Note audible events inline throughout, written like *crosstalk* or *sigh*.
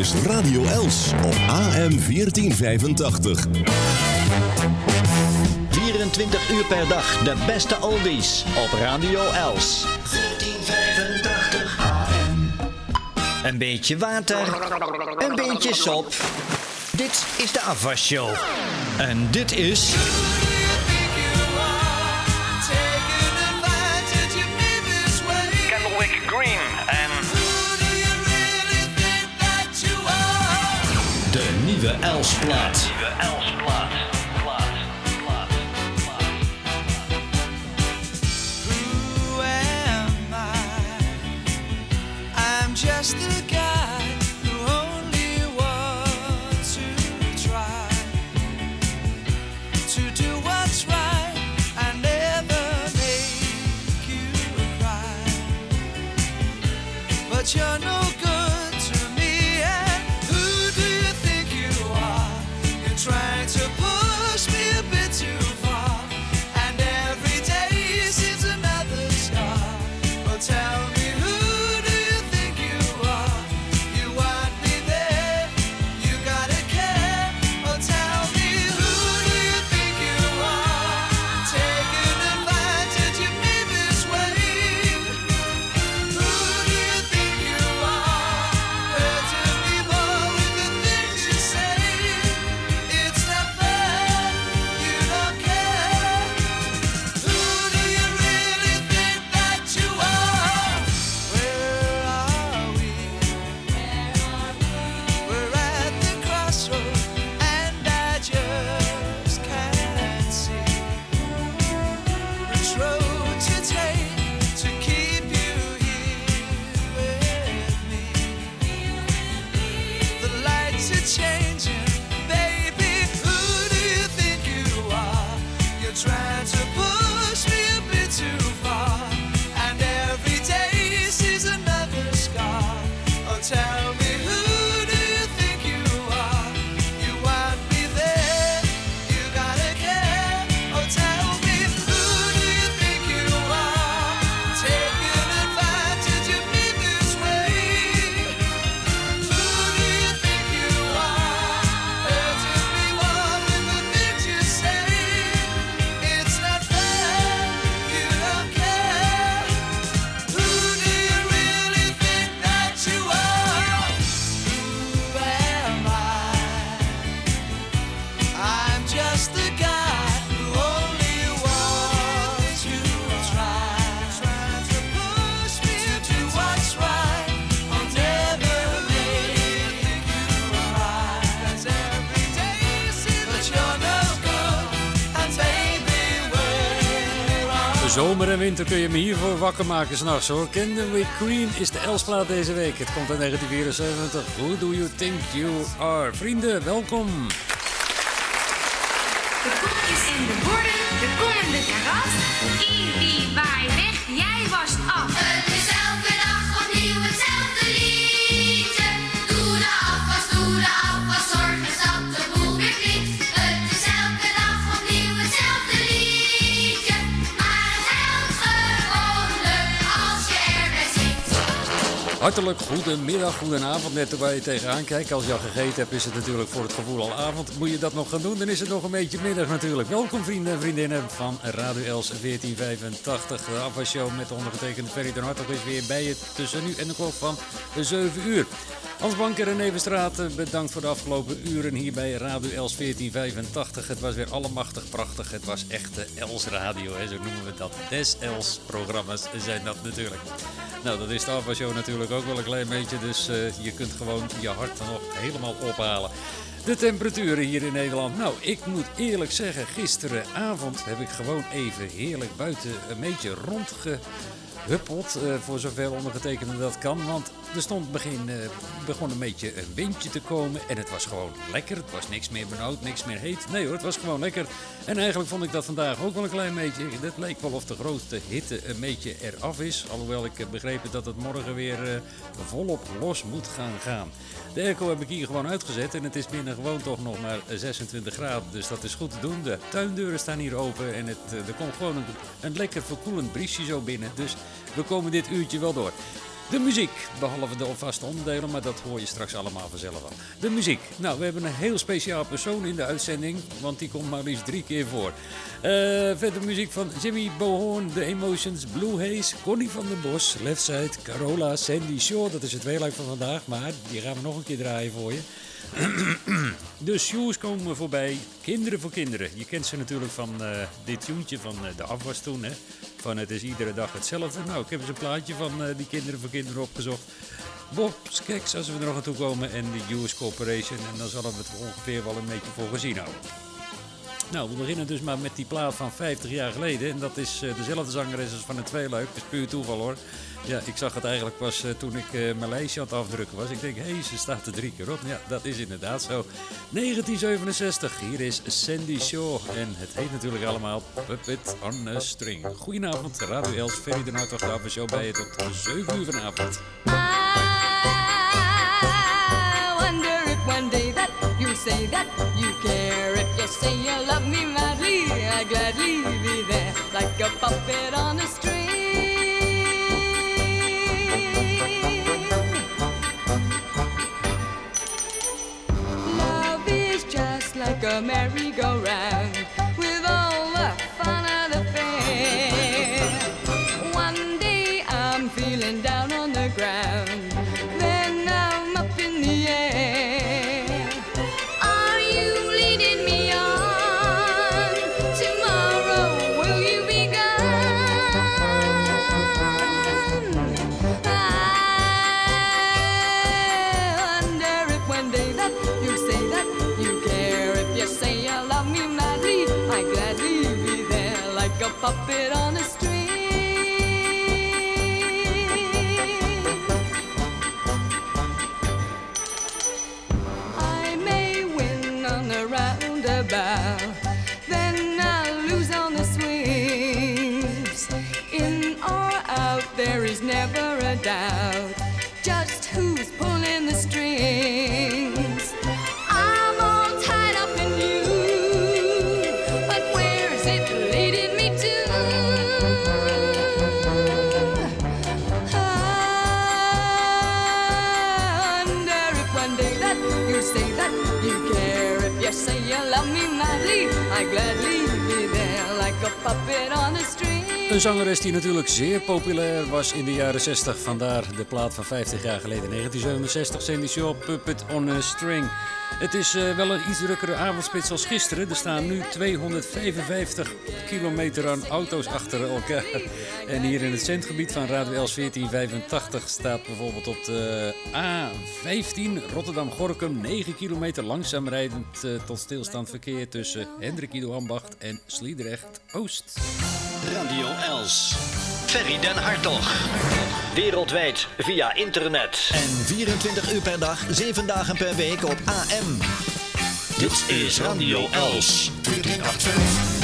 is Radio Els op AM 1485. 24 uur per dag de beste oldies op Radio Els. 1485 AM. Een beetje water, een beetje sop. Dit is de afwasshow. En dit is... nieuwe Els-plaat. nieuwe Elsplaat. Winter kun je me hiervoor wakker maken s'nachts hoor. Candlewick Queen is de Elsplaat deze week. Het komt uit 1974. Who do you think you are? Vrienden, welkom. De koekjes en de borden, de kom en de karas. Iepie, waai weg, jij was af. Hartelijk goedemiddag, goedenavond. Net waar je tegenaan kijkt. Als je al gegeten hebt, is het natuurlijk voor het gevoel al avond. Moet je dat nog gaan doen, dan is het nog een beetje middag natuurlijk. Welkom vrienden en vriendinnen van Radio Els 1485. De met de ondergetekende Ferry ten Hartog is weer bij je tussen nu en de klok van 7 uur. Hans Banker en Nevenstraat, eh, bedankt voor de afgelopen uren hier bij Radio Els 1485. Het was weer allemachtig prachtig. Het was echte Els Radio, hè, zo noemen we dat. Des Els programma's zijn dat natuurlijk. Nou, dat is de afwasshow natuurlijk ook wel een klein beetje. Dus eh, je kunt gewoon je hart nog helemaal ophalen. De temperaturen hier in Nederland. Nou, ik moet eerlijk zeggen, gisteravond heb ik gewoon even heerlijk buiten een beetje rondgehuppeld. eh, voor zover ondergetekende dat kan. Want er stond begin, eh, begon een beetje een windje te komen. En het was gewoon lekker. Het was niks meer benauwd, niks meer heet. Nee hoor, het was gewoon lekker. En eigenlijk vond ik dat vandaag ook wel een klein beetje. Het leek wel of de grootste hitte een beetje eraf is. Alhoewel ik begrepen dat het morgen weer eh, volop los moet gaan gaan. De airco heb ik hier gewoon uitgezet en het is binnen gewoon toch nog maar 26 graden. Dus dat is goed te doen. De tuindeuren staan hier open en het, eh, er komt gewoon een, een lekker verkoelend briesje zo binnen. Dus we komen dit uurtje wel door. De muziek, behalve de vaste onderdelen, maar dat hoor je straks allemaal vanzelf al. De muziek. Nou, we hebben een heel speciaal persoon in de uitzending, want die komt maar liefst drie keer voor. Eh, verder muziek van Jimmy Bohorn, The Emotions, Blue Haze, Connie van den Bos, Leftside, Carola, Sandy Shaw. Dat is het tweeluik van vandaag, maar die gaan we nog een keer draaien voor je. *clears throat* De shoes komen voorbij. Kinderen voor kinderen. Je kent ze natuurlijk van eh, dit tuentje van eh, de afwas toen. Hè? Van het is iedere dag hetzelfde. Nou, ik heb eens een plaatje van eh, die kinderen voor kinderen opgezocht. Bob's Keks, als we er nog aan toe komen. En de US Corporation. En dan zullen we het ongeveer wel een beetje voor gezien houden. Nou, we beginnen dus maar met die plaat van 50 jaar geleden. En dat is eh, dezelfde zangeres als van het tweeluik. Dat is puur toeval hoor. Ja, ik zag het eigenlijk pas eh, toen ik eh, mijn lijstje aan het afdrukken was. Ik denk, hé, hey, ze staat er drie keer op. Ja, dat is inderdaad zo. 1967, hier is Sandy Shaw. En het heet natuurlijk allemaal Puppet on a String. Goedenavond, Radio Els, Ferry de Noord, de show bij je tot 7 uur vanavond. I wonder if one day that you say you care. Say you love me madly, I'd gladly be there like a puppet on a string. Love is just like a merry-go-round who's pulling the strings? I'm all tied up in you, but where's it leading me to? Ah, I wonder if one day that you say that you care. If you say you love me madly, I gladly Een zangeres die natuurlijk zeer populair was in de jaren 60. Vandaar de plaat van 50 jaar geleden, 1967, Sandy Shaw, Puppet on a String. Het is eh, wel een iets drukkere avondspits als gisteren. Er staan nu 255 kilometer aan auto's achter elkaar. En hier in het centgebied van Radio Els 1485 staat bijvoorbeeld op de A15 Rotterdam-Gorkum 9 kilometer langzaam rijdend eh, tot stilstand verkeer tussen Hendrik Ido Ambacht en Sliedrecht-Oost. Radio Els. Ferry den Hartog. Wereldwijd via internet. En 24 uur per dag, 7 dagen per week op AM. Dit is Radio Els. 1485.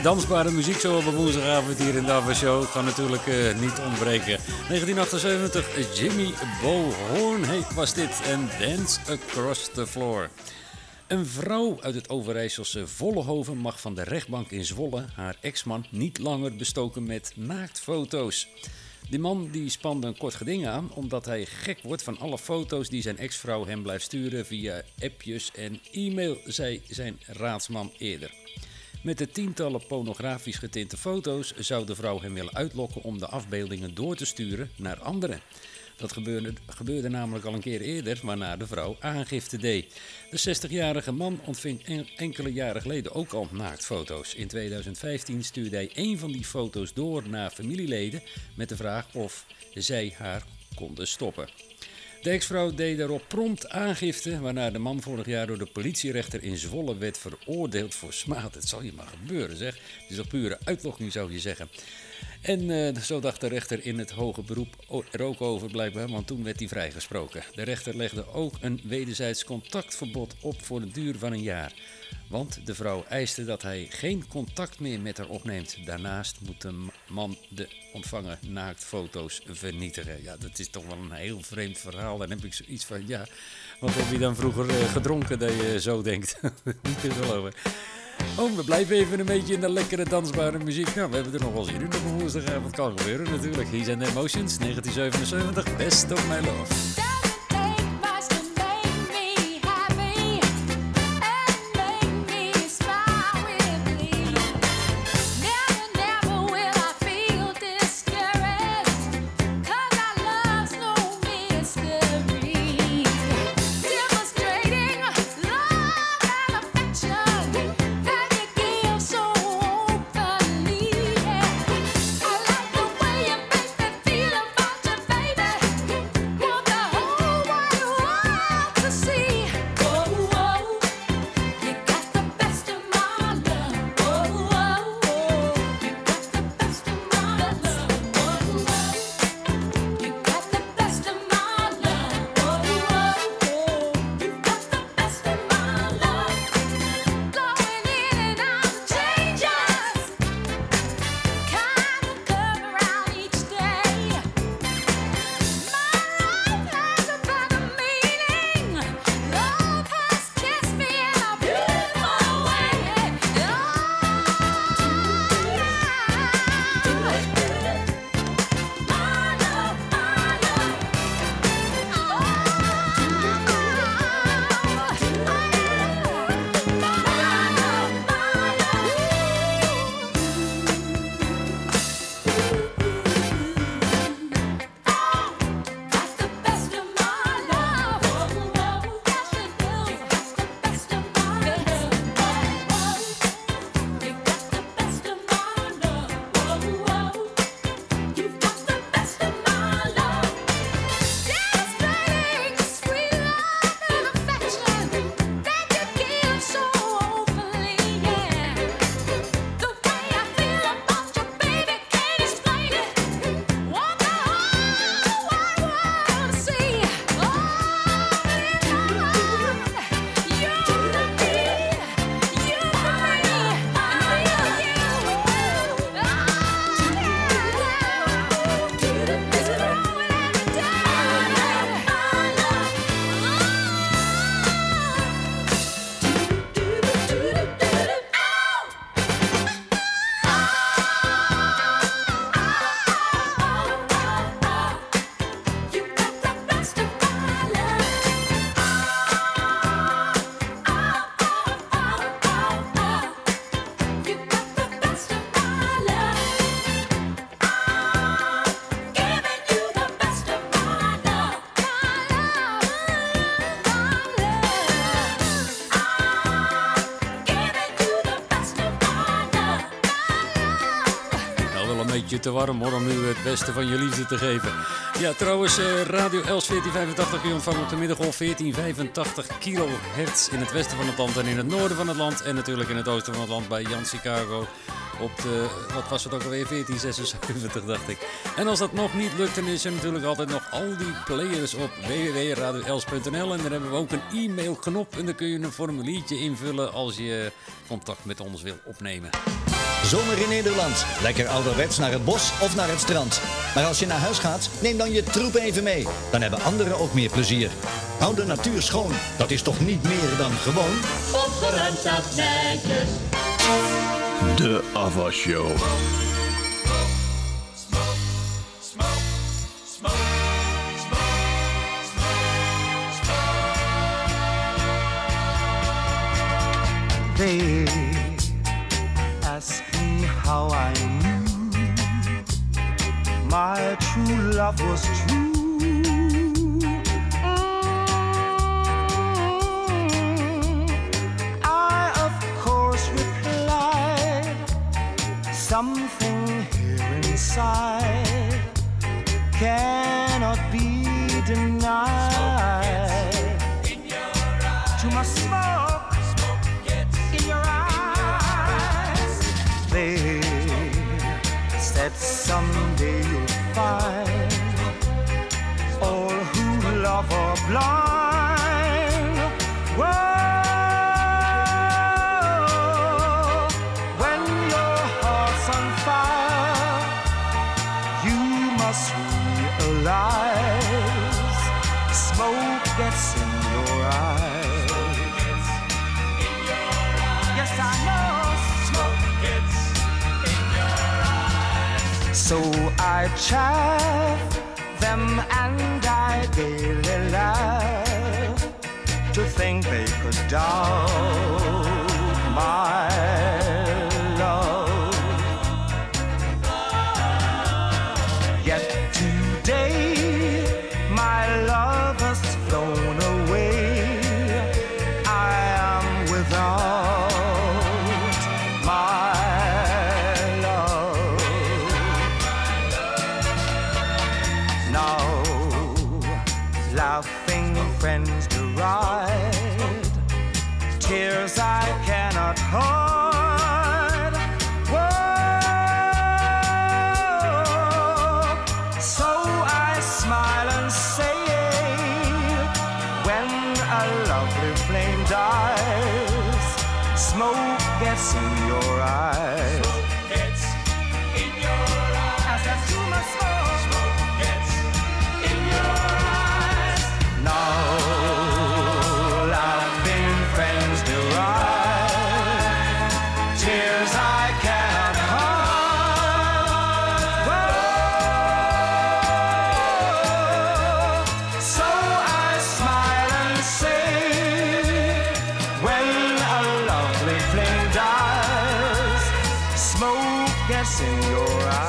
Lekkere dansbare muziek zo op een woensdagavond hier in de Ava Show. Kan natuurlijk eh, niet ontbreken. 1978, Jimmy Bo Horn heet was dit. En Dance Across the Floor. Een vrouw uit het Overijsselse Vollehoven mag van de rechtbank in Zwolle haar ex-man niet langer bestoken met naaktfoto's. Die man die spande een kort geding aan omdat hij gek wordt van alle foto's die zijn ex-vrouw hem blijft sturen via appjes en e-mail, zei zijn raadsman eerder. Met de tientallen pornografisch getinte foto's zou de vrouw hem willen uitlokken om de afbeeldingen door te sturen naar anderen. Dat gebeurde, gebeurde namelijk al een keer eerder, waarna de vrouw aangifte deed. De 60-jarige man ontving en- enkele jaren geleden ook al naaktfoto's. In 2015 stuurde hij een van die foto's door naar familieleden met de vraag of zij haar konden stoppen. De ex-vrouw deed daarop prompt aangifte, waarna de man vorig jaar door de politierechter in Zwolle werd veroordeeld voor smaad. Het zal je maar gebeuren, zeg. Het is toch pure uitlokking, zou je zeggen. En eh, zo dacht de rechter in het hoge beroep er ook over, blijkbaar, want toen werd hij vrijgesproken. De rechter legde ook een wederzijds contactverbod op voor een duur van een jaar. Want de vrouw eiste dat hij geen contact meer met haar opneemt. Daarnaast moet de man de ontvangen naaktfoto's vernietigen. Ja, dat is toch wel een heel vreemd verhaal. Dan heb ik zoiets van, ja, wat heb je dan vroeger eh, gedronken dat je zo denkt? *laughs* Niet te geloven. Oh, we blijven even een beetje in de lekkere dansbare muziek. Nou, we hebben er nog wel zin in op een woensdagavond. Kan gebeuren natuurlijk. And the Emotions, 1977. Best of my love. Te warm hoor, om nu het beste van je liefde te geven. Ja, trouwens, eh, Radio Els 1485 kun ontvangen op de middengolf 1485 kilohertz in het westen van het land en in het noorden van het land. En natuurlijk in het oosten van het land bij Jan Chicago op de, wat was het ook alweer, 1476 dacht ik. En als dat nog niet lukt, dan is er natuurlijk altijd nog al die players op www.radioels.nl. En daar hebben we ook een e-mailknop en dan kun je een formuliertje invullen als je contact met ons wil opnemen. Zomer in Nederland. Lekker ouderwets naar het bos of naar het strand. Maar als je naar huis gaat, neem dan je troep even mee. Dan hebben anderen ook meer plezier. Hou de natuur schoon. Dat is toch niet meer dan gewoon? Opgeruimd staat netjes. De afwasshow. They ask how I knew my true love was true. I, of course, replied something here inside cannot be denied. Too much smoke said someday you'll find all who love are blind. I chaff them and I gaily laugh to think they could doubt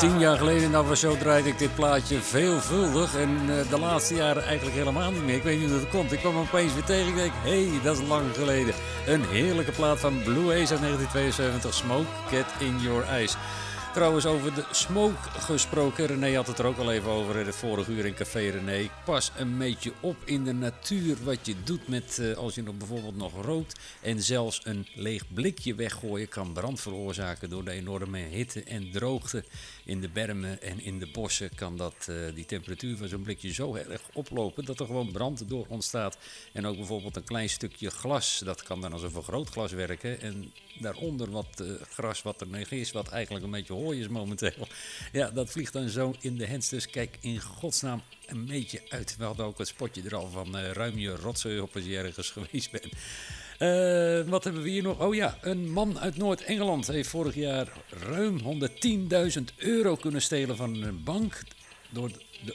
Tien jaar geleden nou, zo draaide ik dit plaatje veelvuldig. En eh, de laatste jaren eigenlijk helemaal niet meer. Ik weet niet hoe dat komt. Ik kwam opeens weer tegen. Ik denk, hé, hey, dat is lang geleden. Een heerlijke plaat van Blue Ace uit 1972. Smoke, Get In Your Eyes. Trouwens, over de smoke gesproken. René had het er ook al even over in het vorige uur in Café René. Pas een beetje op in de natuur wat je doet met eh, als je nog bijvoorbeeld nog rookt. En zelfs een leeg blikje weggooien kan brand veroorzaken door de enorme hitte en droogte. In de bermen en in de bossen kan dat, eh, die temperatuur van zo'n blikje zo erg oplopen dat er gewoon brand door ontstaat. En ook bijvoorbeeld een klein stukje glas, dat kan dan als een vergrootglas werken. En daaronder wat eh, gras wat er nog is, wat eigenlijk een beetje hooi is momenteel. *laughs* Ja, dat vliegt dan zo in de hens. Dus kijk in godsnaam een beetje uit. We hadden ook het spotje er al van eh, ruim je rotzooi op als je ergens *laughs* geweest bent. Eh, wat hebben we hier nog? Oh ja, een man uit Noord-Engeland heeft vorig jaar ruim 110.000 euro kunnen stelen van een bank. Door,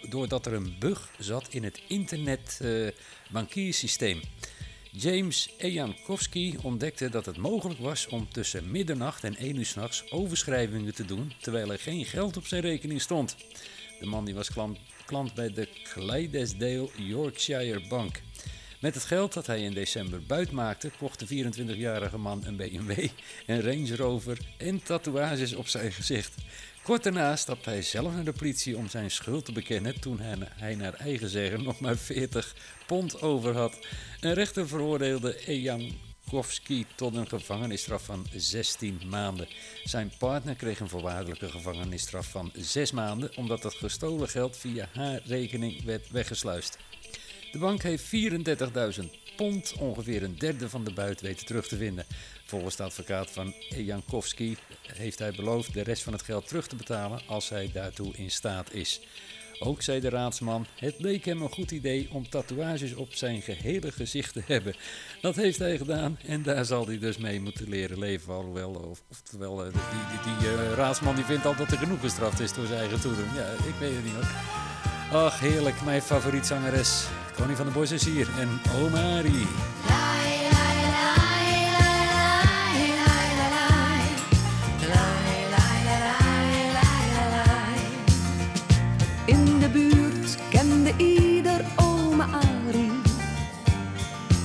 doordat er een bug zat in het internet eh. James Ejankowski ontdekte dat het mogelijk was om tussen middernacht en 1 uur s'nachts overschrijvingen te doen terwijl er geen geld op zijn rekening stond. De man die was klant, klant bij de Clydesdale Yorkshire Bank. Met het geld dat hij in december buit maakte, kocht de 24-jarige man een BMW, een Range Rover en tatoeages op zijn gezicht. Kort daarna stapte hij zelf naar de politie om zijn schuld te bekennen toen hij, naar eigen zeggen nog maar 40 pond over had. Een rechter veroordeelde Ejankowski tot een gevangenisstraf van 16 maanden. Zijn partner kreeg een voorwaardelijke gevangenisstraf van 6 maanden omdat het gestolen geld via haar rekening werd weggesluist. De bank heeft 34.000 pond, ongeveer een derde van de buit, weten terug te vinden. Volgens de advocaat van Jankowski heeft hij beloofd de rest van het geld terug te betalen als hij daartoe in staat is. Ook zei de raadsman, het leek hem een goed idee om tatoeages op zijn gehele gezicht te hebben. Dat heeft hij gedaan en daar zal hij dus mee moeten leren leven. Alhoewel, of, oftewel, eh, die, die, die eh, raadsman die vindt al dat er genoeg gestraft is door zijn eigen toedoen. Ja, ik weet het niet hoor. Ach, heerlijk, mijn favoriet zangeres. Connie van der Bos is hier en Omari. In de buurt kende ieder oma Arie,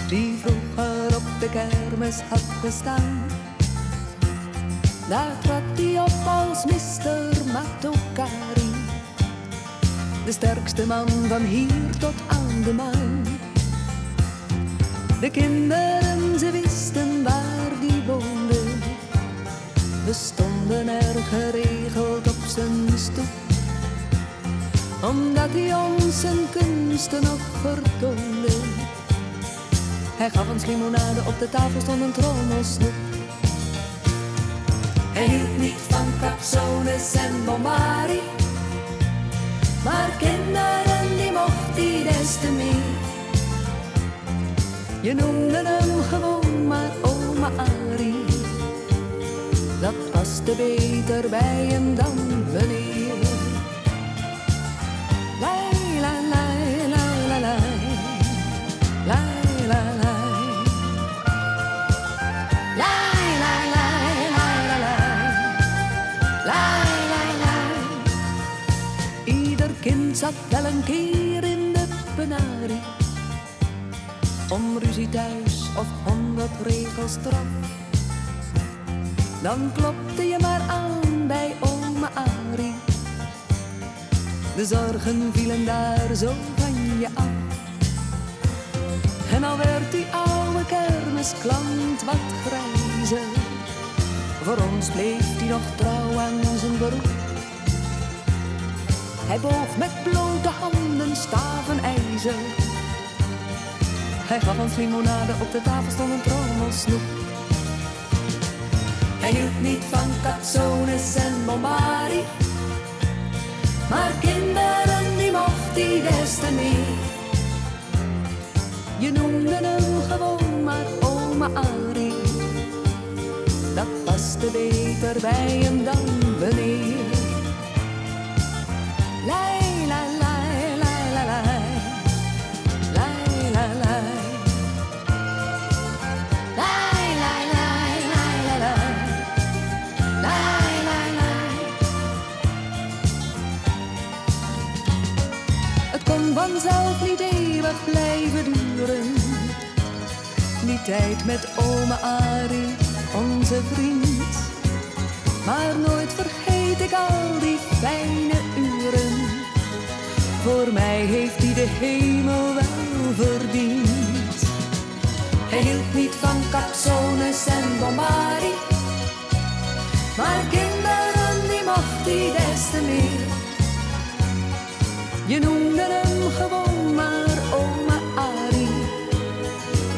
die vroeger op de kermis had gestaan. Daar trad hij op als Mr. Matokari, de sterkste man van hier tot aan de maan. De kinderen, ze wisten waar die woonde, we stonden er geregeld op zijn stoep omdat hij ons zijn kunsten nog vertoonde. Hij gaf ons limonade, op de tafel stond een trommelsnoep. Hij hield niet van capsones en bombari, maar kinderen die mocht hij des te meer. Je noemde hem gewoon maar oma Arie, dat paste beter bij hem dan wanneer. Zat wel een keer in de penarie. Om ruzie thuis of honderd regels straf. Dan klopte je maar aan bij oma Arie. De zorgen vielen daar zo van je af. En al werd die oude kermisklant wat grijzer. Voor ons bleef hij nog trouw aan zijn beroep. Hij boog met blote handen staven ijzer. Hij gaf ons limonade, op de tafel stond een trommelsnoep. Hij hield niet van capsones en bombari. Maar kinderen, die mocht hij des te meer. Je noemde hem gewoon maar oma Arie. Dat paste beter bij hem dan wanneer. Vanzelf niet eeuwig blijven duren. Die tijd met oma Arie, onze vriend. Maar nooit vergeet ik al die de hemel wel verdiend. Hij hield niet van capsones en bombari. Maar kinderen, die mocht hij des te meer. Je noemde hem gewoon maar oma Arie.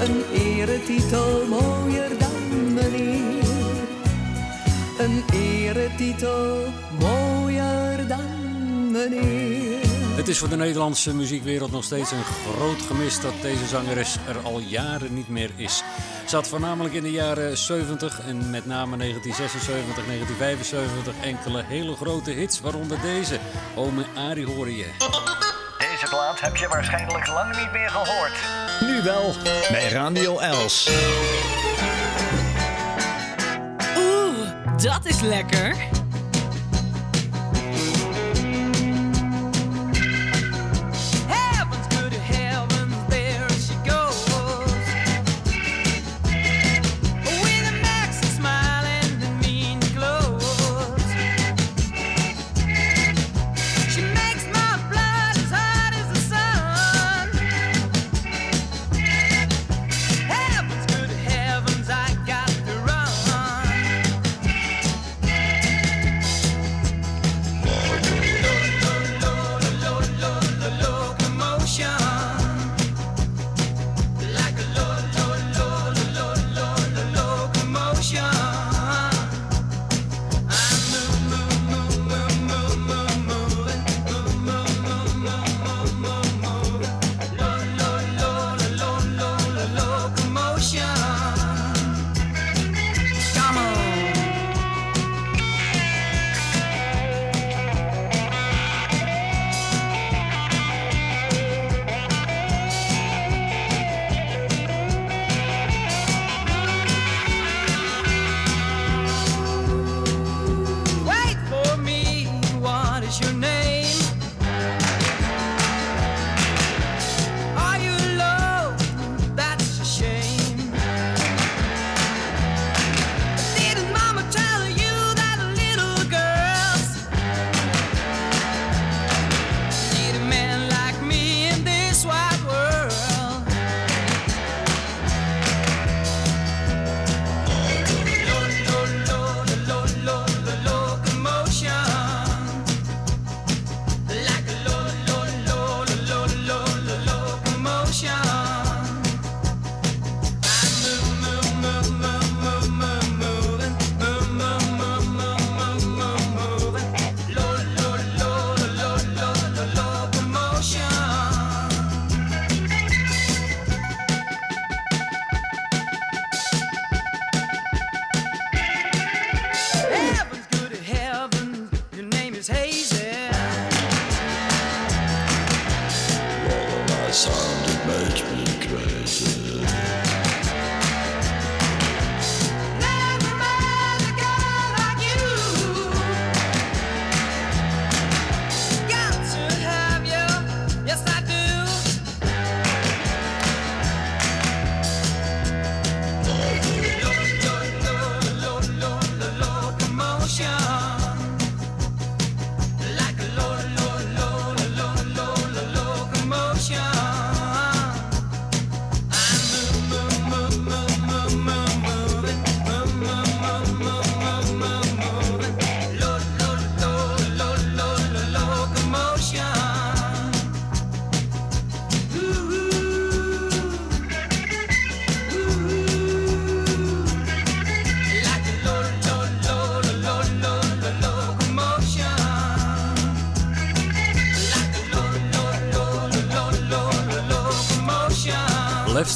Een eretitel mooier dan meneer. Een eretitel mooier dan meneer. Het is voor de Nederlandse muziekwereld nog steeds een groot gemis dat deze zangeres er al jaren niet meer is. Ze had voornamelijk in de jaren 70 en met name 1976, 1975 enkele hele grote hits, waaronder deze. Ome Arie hoorde je. Deze plaat heb je waarschijnlijk lang niet meer gehoord. Nu wel, bij Radio Els. Oeh, dat is lekker.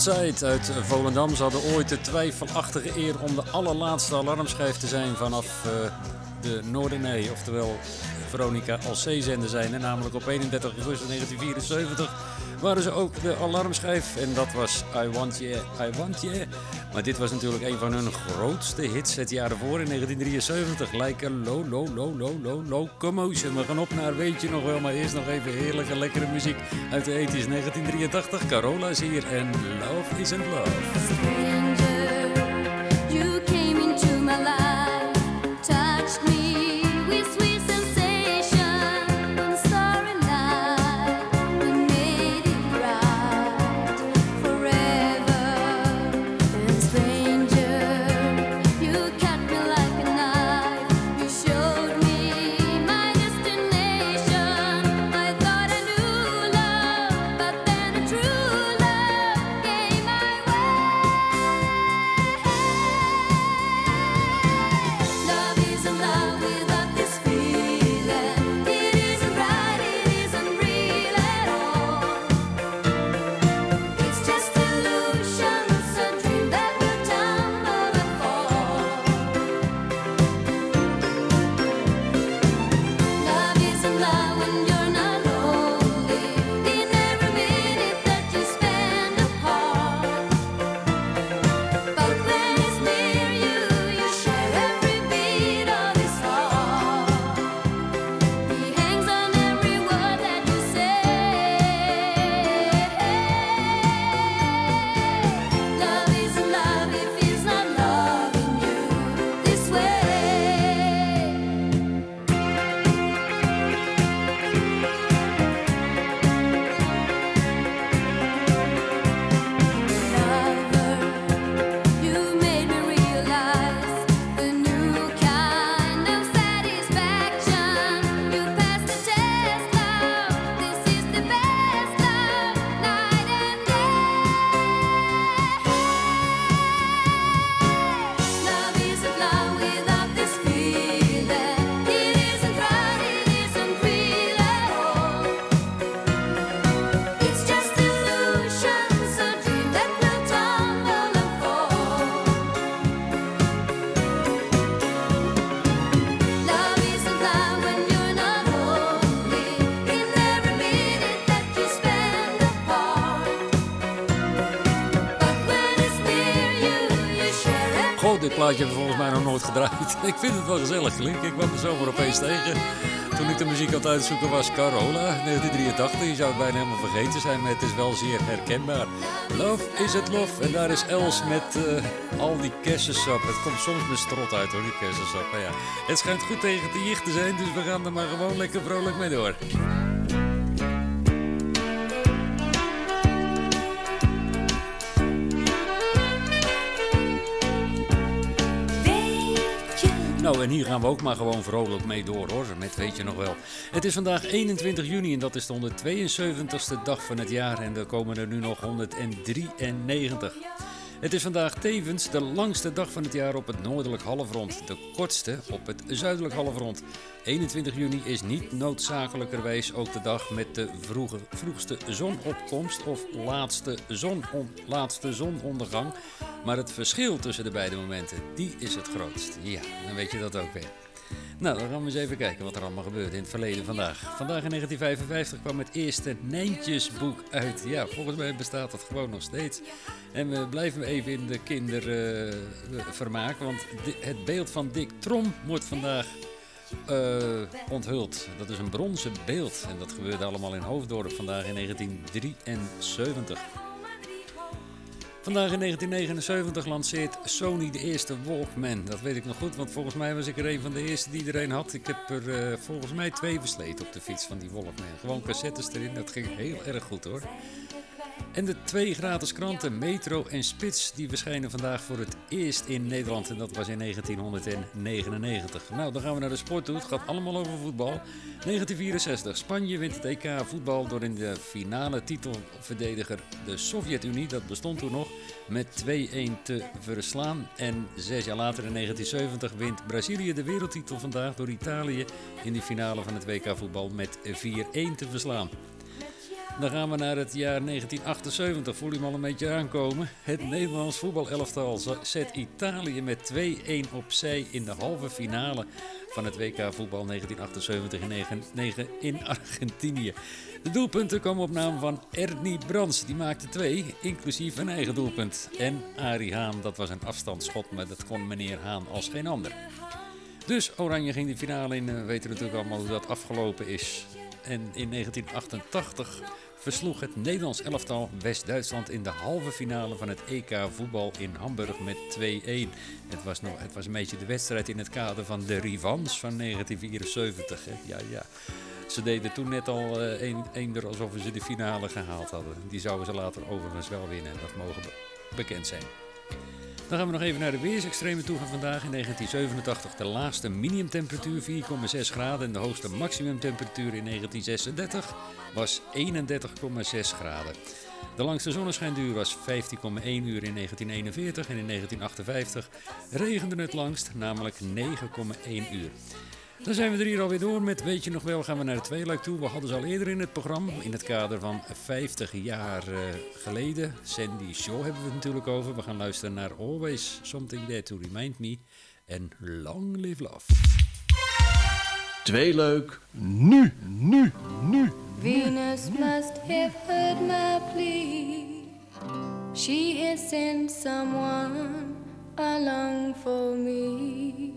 Uit Volendam. Ze hadden ooit de twijfelachtige eer om de allerlaatste alarmschijf te zijn vanaf uh, de Noorderzee. Oftewel Veronica als zeezender zijn. Namelijk op 31 augustus 1974 waren ze ook de alarmschijf. En dat was I Want You, I Want You. Maar dit was natuurlijk een van hun grootste hits het jaar ervoor in 1973. Like a low, low, low, low, low, low commotion. We gaan op naar weet je nog wel, maar eerst nog even heerlijke, lekkere muziek uit de 80s 1983. Carola is hier en Love Isn't Love. Plaatje hebben we volgens mij nog nooit gedraaid. *laughs* Ik vind het wel gezellig klinken. Ik kwam er zomaar opeens tegen. Toen ik de muziek aan het uitzoeken was, Carola, 1983. Je zou het bijna helemaal vergeten zijn, maar het is wel zeer herkenbaar. Love is it love. En daar is Els met eh, al die kersensap. Het komt soms met strot uit hoor, die kersensap. Ja, het schijnt goed tegen te jicht te zijn, dus we gaan er maar gewoon lekker vrolijk mee door. En hier gaan we ook maar gewoon vrolijk mee door hoor. Met weet je nog wel. Het is vandaag 21 juni en dat is de 172ste dag van het jaar. En er komen er nu nog 193. Het is vandaag tevens de langste dag van het jaar op het noordelijk halfrond. De kortste op het zuidelijk halfrond. 21 juni is niet noodzakelijkerwijs ook de dag met de vroege, vroegste zonopkomst of laatste, zonon, laatste zonondergang. Maar het verschil tussen de beide momenten, die is het grootst. Ja, dan weet je dat ook weer. Nou, dan gaan we eens even kijken wat er allemaal gebeurt in het verleden vandaag. Vandaag in 1955 kwam het eerste Nijntjesboek uit. Ja, volgens mij bestaat dat gewoon nog steeds. En we blijven even in de kindervermaak, want di- het beeld van Dick Trom wordt vandaag eh, onthuld. Dat is een bronzen beeld en dat gebeurde allemaal in Hoofddorp vandaag in 1973. Vandaag in 1979 lanceert Sony de eerste Walkman. Dat weet ik nog goed, want volgens mij was ik er een van de eerste die er een had. Ik heb er eh, volgens mij twee versleten op de fiets van die Walkman. Gewoon cassettes erin, dat ging heel erg goed hoor. En de twee gratis kranten Metro en Spits die verschijnen vandaag voor het eerst in Nederland. En dat was in 1999. Nou, dan gaan we naar de sport toe. Het gaat allemaal over voetbal. 1964. Spanje wint het EK voetbal door in de finale titelverdediger de Sovjet-Unie, dat bestond toen nog, met 2-1 te verslaan. En zes jaar later in 1970 wint Brazilië de wereldtitel vandaag door Italië in de finale van het WK voetbal met 4-1 te verslaan. Dan gaan we naar het jaar 1978. Voel je hem al een beetje aankomen? Het Nederlands voetbalelftal zet Italië met 2-1 opzij in de halve finale van het WK voetbal 1978 in 9 in Argentinië. De doelpunten komen op naam van Ernie Brands. Die maakte twee, inclusief een eigen doelpunt. En Arie Haan, dat was een afstandsschot, maar dat kon meneer Haan als geen ander. Dus Oranje ging de finale in. We weten natuurlijk allemaal hoe dat afgelopen is. En in 1988 versloeg het Nederlands elftal West-Duitsland in de halve finale van het EK voetbal in Hamburg met 2-1. Het was, nog, het was een beetje de wedstrijd in het kader van de revanche van 1974. Hè? Ja, ja. Ze deden toen net al uh, een, eender alsof ze de finale gehaald hadden. Die zouden ze later overigens wel winnen. Dat mogen be bekend zijn. Dan gaan we nog even naar de weersextremen toe van vandaag. In 1987 de laagste minimumtemperatuur 4,6 graden en de hoogste maximumtemperatuur in 1936 was 31,6 graden. De langste zonneschijnduur was 15,1 uur in 1941 en in 1958 regende het langst, namelijk 9,1 uur. Dan zijn we er hier alweer door met Weet je nog wel, gaan we naar de tweeluik toe. We hadden ze al eerder in het programma, in het kader van 50 jaar uh, geleden. Sandy Shaw hebben we het natuurlijk over. We gaan luisteren naar Always Something There to Remind Me en Long Live Love. Tweeluik, nu, nu, nu. Venus must have heard my plea. She has sent someone along for me.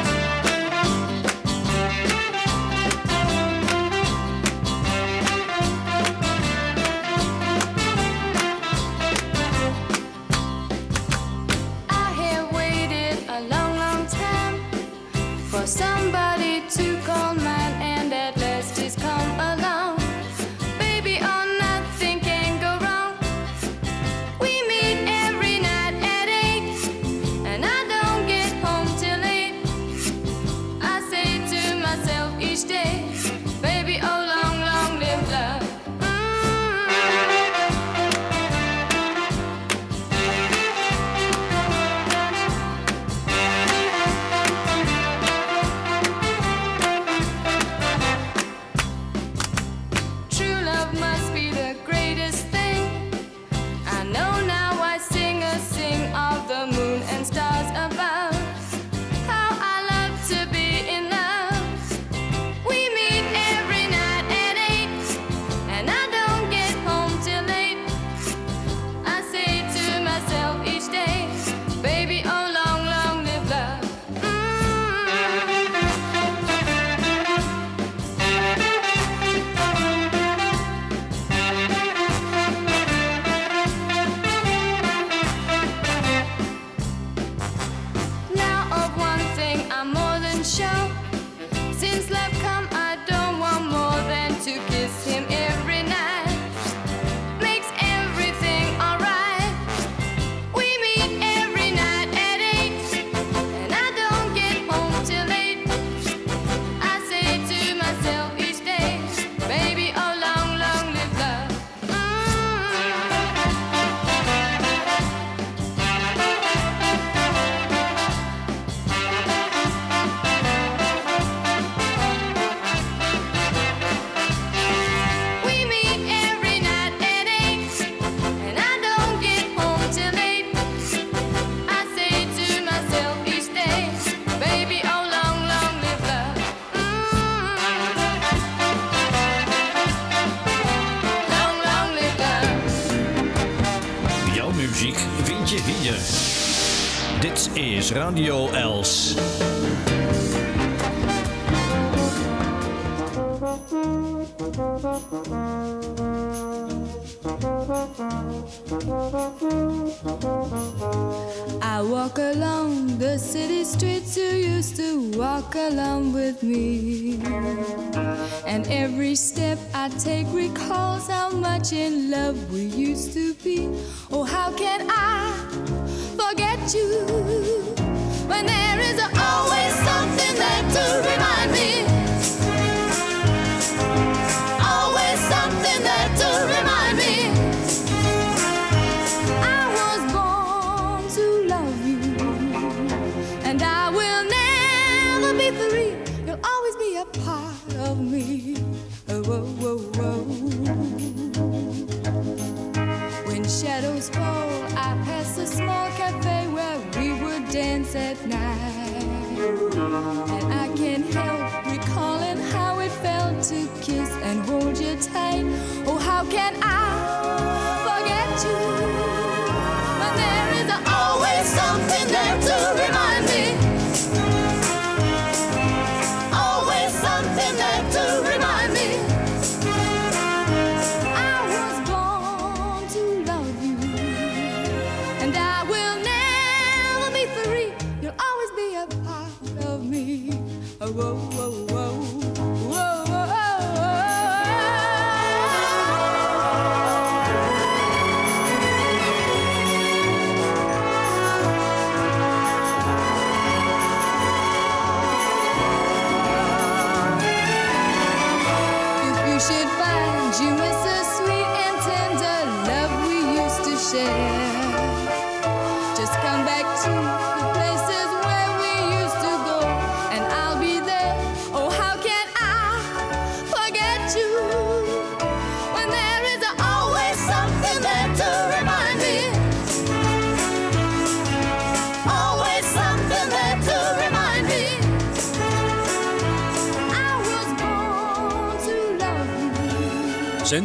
Radio Els.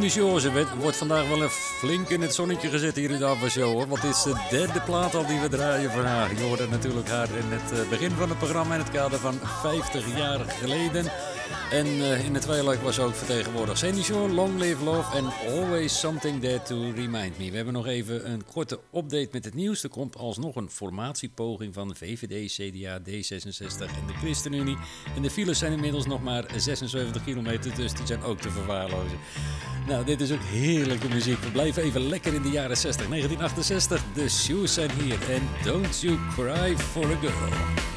Shaw, ze werd- wordt vandaag wel een flink in het zonnetje gezet hier in de Ava Show. Hoor. Want het is de derde plaat al die we draaien van haar. Je hoorde natuurlijk haar in het eh, begin van het programma in het kader van 50 jaar geleden. En eh, in de tweeluik was ook vertegenwoordigd. Sandy Shaw, Long Live Love and Always Something There to Remind Me. We hebben nog even een korte update met het nieuws. Er komt alsnog een formatiepoging van VVD, CDA, D66 en de ChristenUnie. En de files zijn inmiddels nog maar 76 kilometer, dus die zijn ook te verwaarlozen. Nou, dit is ook heerlijke muziek. We blijven even lekker in de jaren 60. 1968, de Shoes zijn hier. En Don't You Cry For A Girl.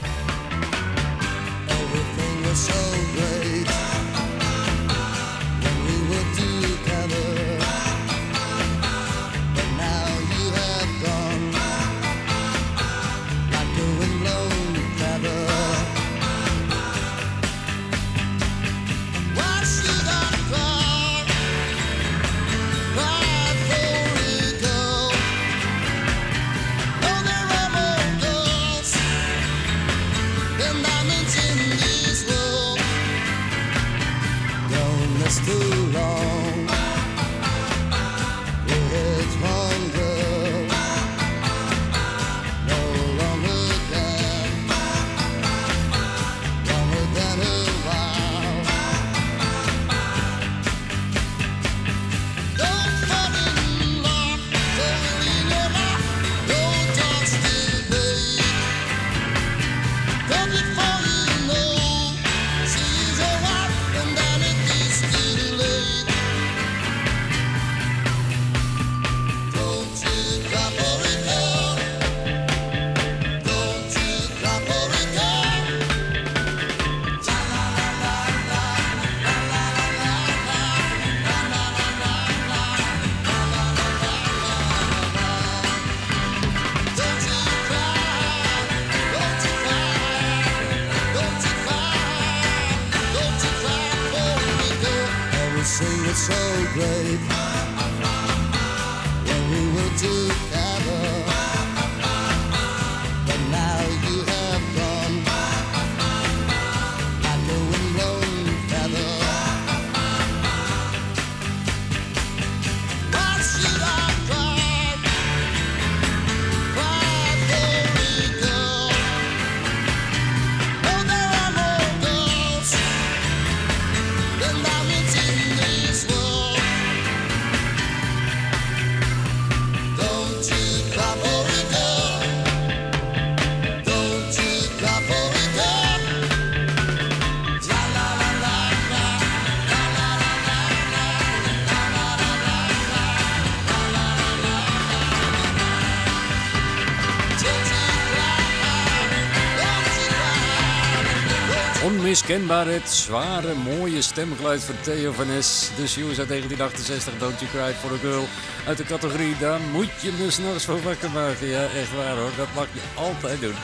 Onmiskenbaar het zware, mooie stemgeluid van Theo van Es. De Shoes uit 1968, Don't You Cry For A Girl. Uit de categorie, daar moet je me s'nachts voor wakker maken. Ja, echt waar hoor, dat mag je altijd doen.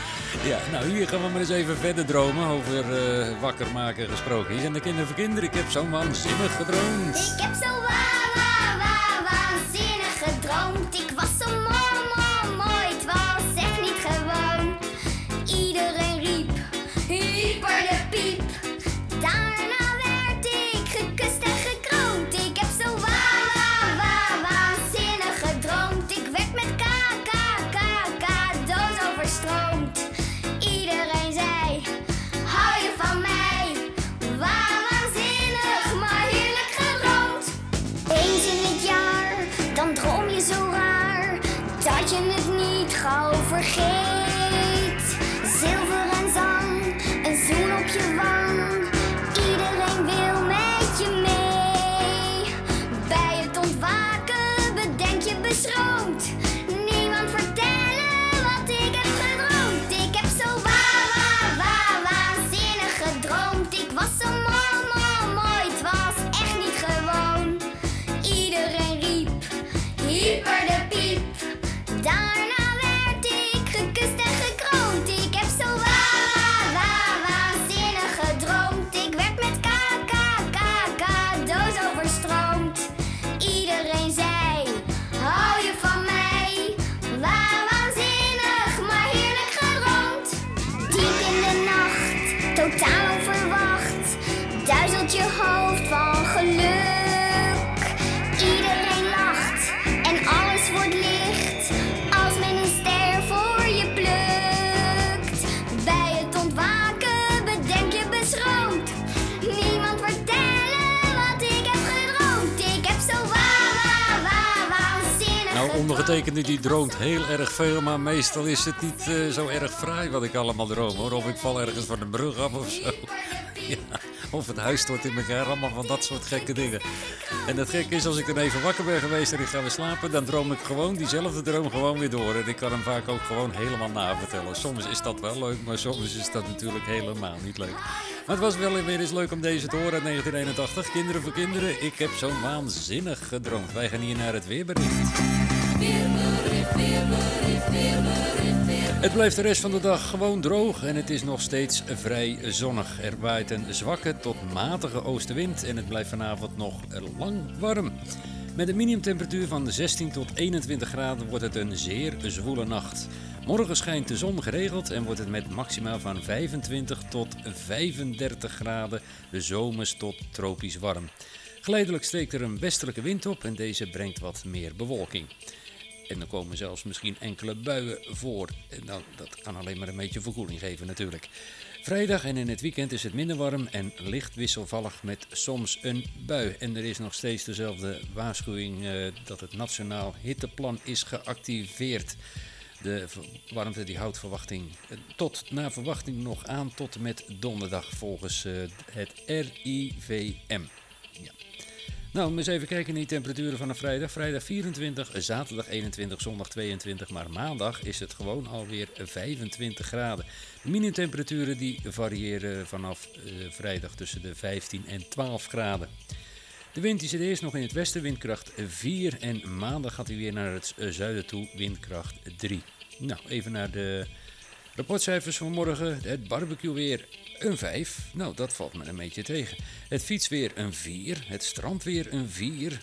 Ja, nou hier gaan we maar eens even verder dromen over eh, wakker maken gesproken. Hier zijn de kinderen voor kinderen. Ik heb zo waanzinnig gedroomd. Ik heb zo wa wa wa waanzinnig gedroomd. Ik was Ondergetekende die droomt heel erg veel, maar meestal is het niet eh, zo erg fraai wat ik allemaal droom hoor. Of ik val ergens van de brug af of zo. *laughs* Of het huis stort in elkaar, allemaal van dat soort gekke dingen. En het gekke is, als ik dan even wakker ben geweest en ik ga weer slapen, dan droom ik gewoon diezelfde droom gewoon weer door. En ik kan hem vaak ook gewoon helemaal navertellen. Soms is dat wel leuk, maar soms is dat natuurlijk helemaal niet leuk. Maar het was wel weer eens leuk om deze te horen uit 1981. Kinderen voor kinderen, ik heb zo'n waanzinnig gedroomd. Wij gaan hier naar het weerbericht. Het blijft de rest van de dag gewoon droog en het is nog steeds vrij zonnig. Er waait een zwakke tot matige oostenwind en het blijft vanavond nog lang warm. Met een minimumtemperatuur van 16 tot 21 graden wordt het een zeer zwoele nacht. Morgen schijnt de zon geregeld en wordt het met maxima van 25 tot 35 graden zomers tot tropisch warm. Geleidelijk steekt er een westelijke wind op en deze brengt wat meer bewolking. En er komen zelfs misschien enkele buien voor. Dan, dat kan alleen maar een beetje verkoeling geven natuurlijk. Vrijdag en in het weekend is het minder warm en licht wisselvallig met soms een bui. En er is nog steeds dezelfde waarschuwing eh, dat het Nationaal Hitteplan is geactiveerd. De warmte die houdt verwachting eh, tot na verwachting nog aan tot met donderdag volgens eh, het RIVM. Nou, om eens even kijken naar die temperaturen van een vrijdag. Vrijdag 24, zaterdag 21, zondag 22. Maar maandag is het gewoon alweer 25 graden. De die variëren vanaf eh, vrijdag tussen de 15 en 12 graden. De wind die zit eerst nog in het westen, windkracht 4. En maandag gaat hij weer naar het eh, zuiden toe, windkracht 3. Nou, even naar de rapportcijfers van morgen. Het barbecue weer een 5. Nou, dat valt me een beetje tegen. Het fietsweer een 4. Het strandweer een 4.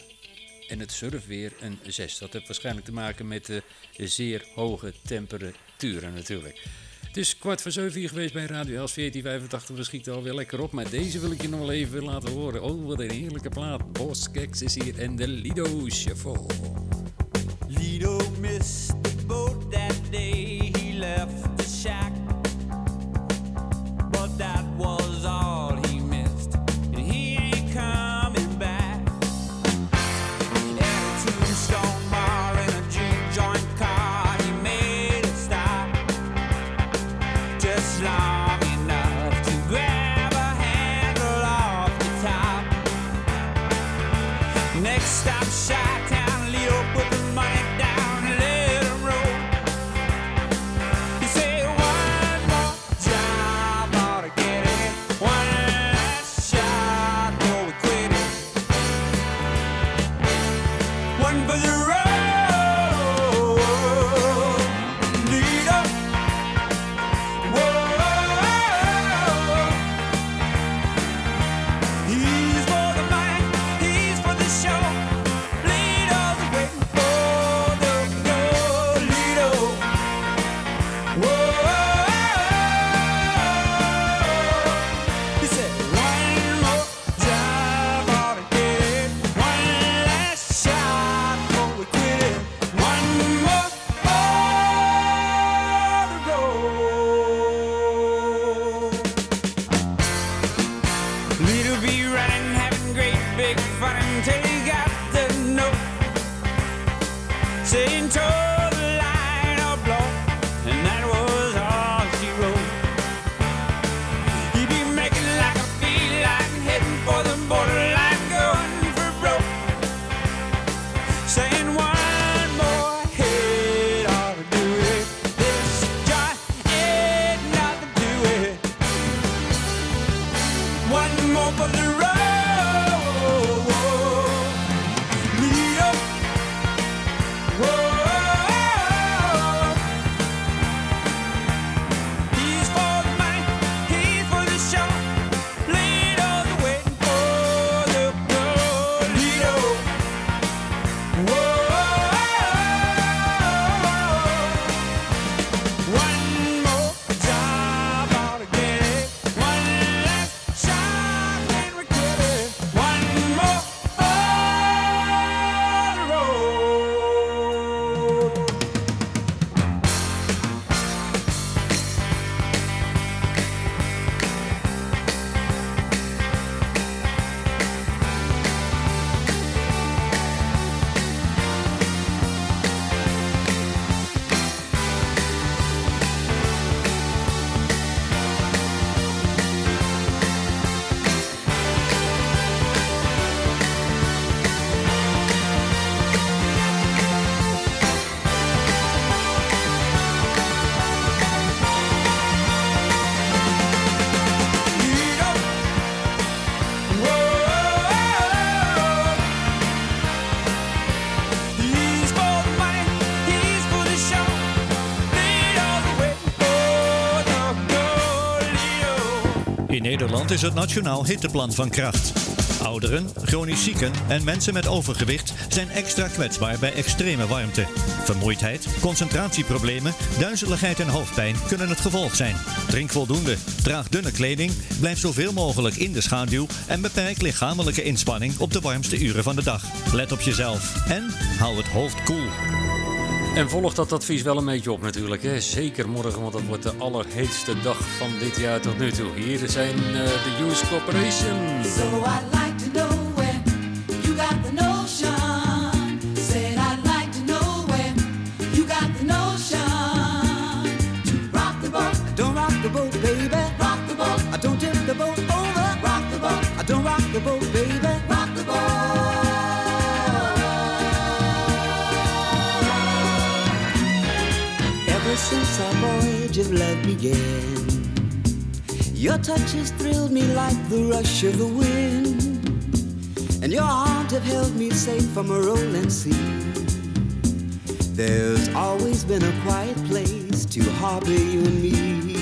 En het surfweer een 6. Dat heeft waarschijnlijk te maken met de zeer hoge temperaturen natuurlijk. Het is kwart voor zeven hier geweest bij Radio Els 1485. We schieten alweer lekker op. Maar deze wil ik je nog wel even laten horen. Oh, wat een heerlijke plaat. Bos Keks is hier en de Lido Shuffle. Lido missed the boat that day. He left the shack. Next stop, Chi Nederland is het nationaal hitteplan van kracht. Ouderen, chronisch zieken en mensen met overgewicht zijn extra kwetsbaar bij extreme warmte. Vermoeidheid, concentratieproblemen, duizeligheid en hoofdpijn kunnen het gevolg zijn. Drink voldoende, draag dunne kleding, blijf zoveel mogelijk in de schaduw en beperk lichamelijke inspanning op de warmste uren van de dag. Let op jezelf en hou het hoofd koel. En volg dat advies wel een beetje op natuurlijk. Hè? Zeker morgen, want dat wordt de allerheetste dag van dit jaar tot nu toe. Hier zijn eh, de US Corporation. So I'd like to know voyage of love began, your touch has thrilled me like the rush of the wind, and your arms have held me safe from a rolling sea. There's always been a quiet place to harbor you and me.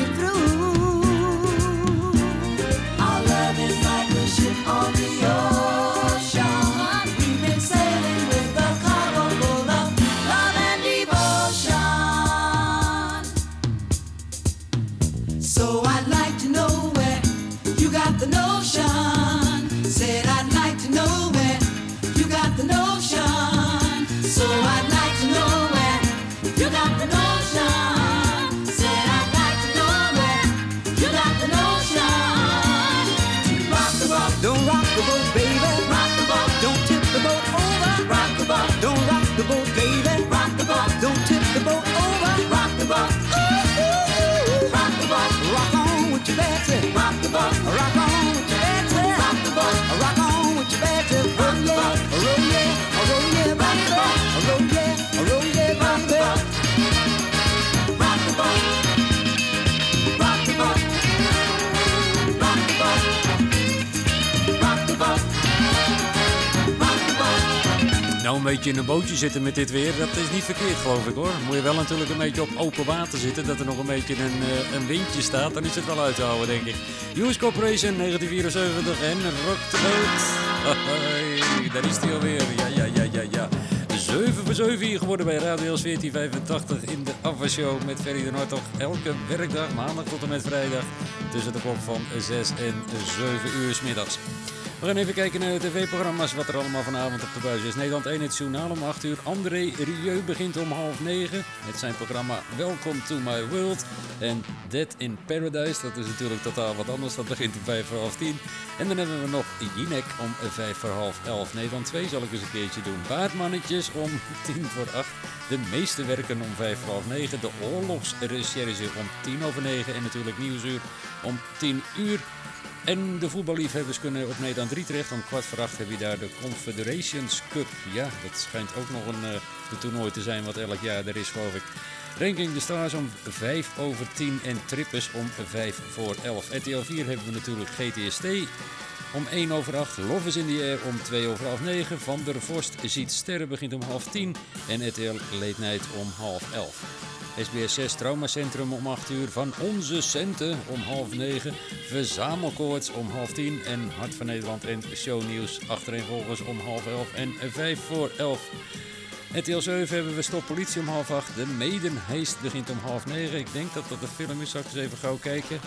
Nou, een beetje in een bootje zitten met dit weer, dat is niet verkeerd geloof ik hoor. Moet je wel natuurlijk een beetje op open water zitten, dat er nog een beetje een, eh, een windje staat, dan is het wel uit te houden denk ik. US Corporation 1974 en Rock the Boat. Daar is hij alweer, ja ja ja ja ja. 7 uur geworden bij Radio Els 1485 in de Afwashow met Ferry de Hartog. Elke werkdag, maandag tot en met vrijdag, tussen de klok van 6 en 7 uur 's middags. We gaan even kijken naar de tv-programma's, wat er allemaal vanavond op de buis is. Nederland 1 het journaal om 8 uur. André Rieu begint om half 9 met zijn programma Welcome to my world. En Dead in Paradise, dat is natuurlijk totaal wat anders. Dat begint om 5 voor half 10. En dan hebben we nog Jinek om 5 voor half 11. Nederland 2 zal ik eens een keertje doen. Baardmannetjes om *laughs* 10 voor 8. De meeste werken om 5 voor half 9. De oorlogsrecherche om 10 over 9. En natuurlijk Nieuwsuur om 10 uur. En de voetballiefhebbers kunnen op Nederland 3 terecht. Om kwart voor acht heb je daar de Confederations Cup. Ja, dat schijnt ook nog een uh, toernooi te zijn wat elk jaar er is, geloof ik. Ranking de Stars om 5 over 10 en Trippers om 5 voor 11. RTL 4 hebben we natuurlijk GTST om 1 over 8. Love is in the Air om 2 over half 9. Van der Vorst ziet sterren begint om half 10. En RTL Late Night om half 11. SBS 6 Traumacentrum om 8 uur. Van onze centen om half 9. Verzamelkoorts om half 10. En Hart van Nederland en shownieuws achtereenvolgens om half 11 en 5 voor 11. RTL 7 hebben we Stop Politie om half 8. De Maidenheest begint om half 9. Ik denk dat dat een film is. Zal ik eens even gauw kijken.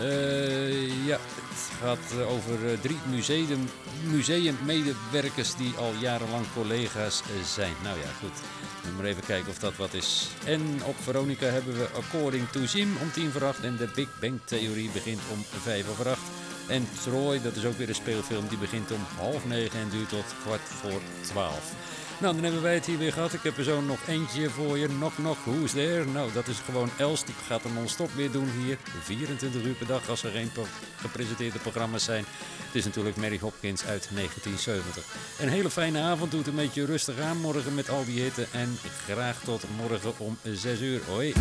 Uh, ja, het gaat uh, over uh, drie museum, museummedewerkers die al jarenlang collega's zijn. Nou ja, goed. Moet maar even kijken of dat wat is. En op Veronica hebben we According to Jim om 10 voor 8. En de Big Bang Theorie begint om 5 over 8. En Troy, dat is ook weer een speelfilm, die begint om half 9 en duurt tot kwart voor 12. Nou, dan hebben wij het hier weer gehad. Ik heb er zo nog eentje voor je. Knock knock, who's there? Nou, dat is gewoon Els. Die gaat er non-stop weer doen hier. 24 uur per dag als er geen gepresenteerde programma's zijn. Het is natuurlijk Mary Hopkins uit 1970. Een hele fijne avond. Doet een beetje rustig aan morgen met al die hitte. En graag tot morgen om 6 uur. Hoi.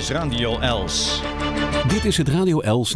Is Radio Els. Dit is het Radio Els